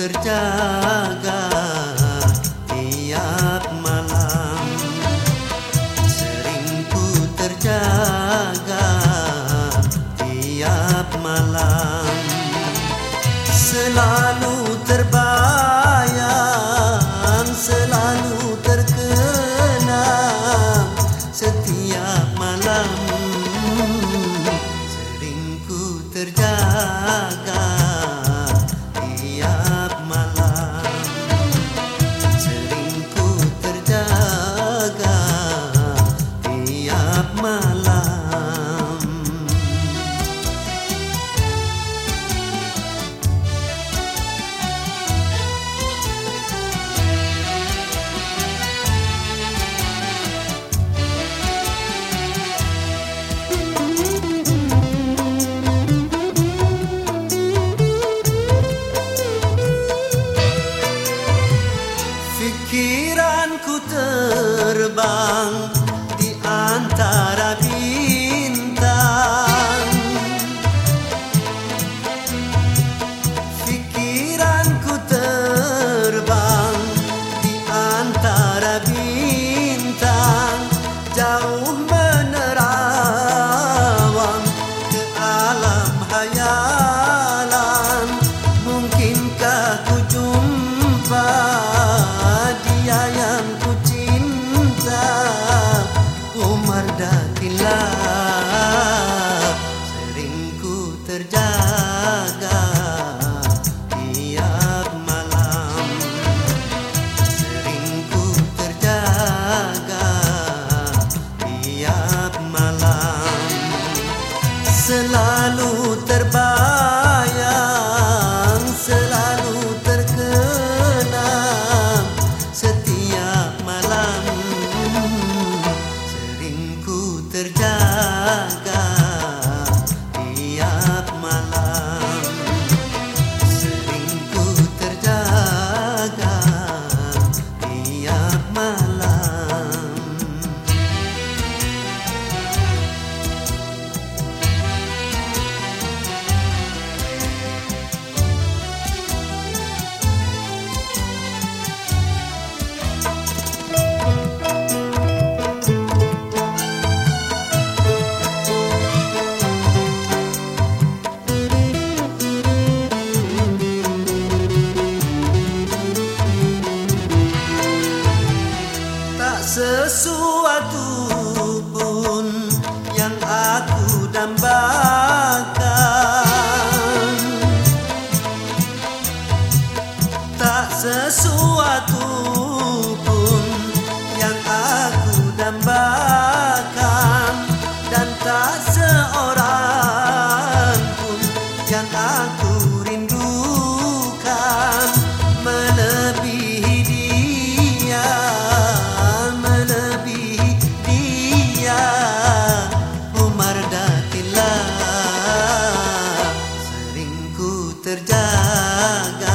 terjaga tiap malam. Sering ku terjaga tiap malam. Selalu terjaga tiap malam. Sering ku terjaga tiap malam. Selalu terbayang, selalu terkenang Setiap malam. Sering ku terjaga aku dambakan. Tak sesuatu pun yang aku dambakan. Dan tak seorang pun yang aku Datillah Sering ku terjaga